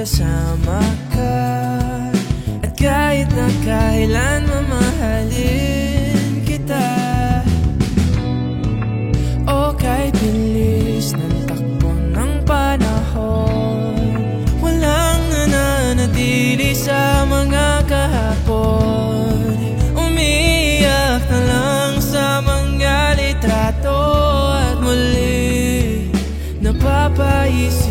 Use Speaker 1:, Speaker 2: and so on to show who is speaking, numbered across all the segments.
Speaker 1: kasama ka. At kahit na kailan mamahalin kita. O kahit bilis ng takbo ng panahon. Walang nananatili sa mga kahapon. Umiiyak na lang sa mga litrato. At muli napapaisip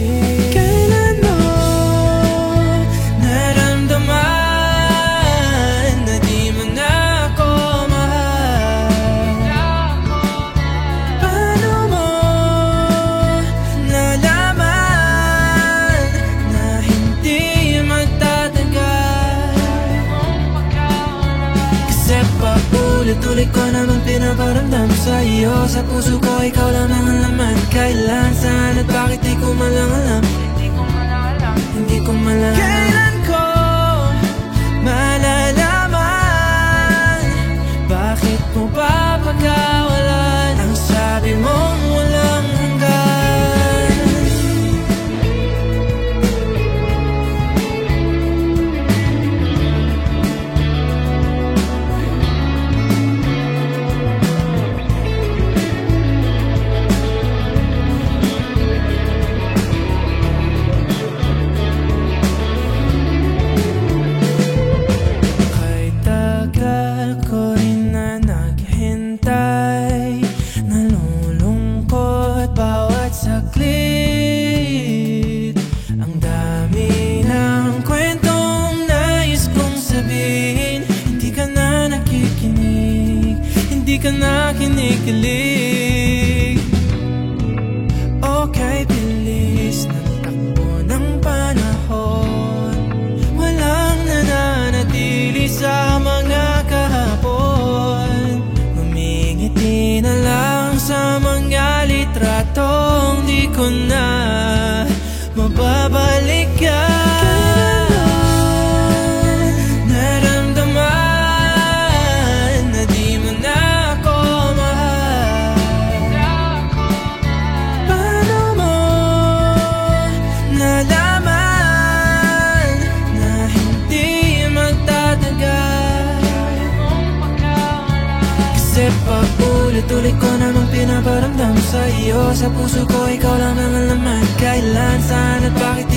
Speaker 1: paulit-ulit ko naman pinaparamdam sa iyo Sa puso ko ikaw lang ang laman. Kailan, saan at bakit di ko malang alam Hindi ko malang Kailan ko ka na kinikilig. Okay, bilis ng takbo ng panahon. Walang nananatili sa mga kahapon. Humingiti na lang sa mga litratong di ko na paulit-ulit ko namang pinaparamdam sa iyo Sa puso ko ikaw lang ang alaman Kailan, saan at bakit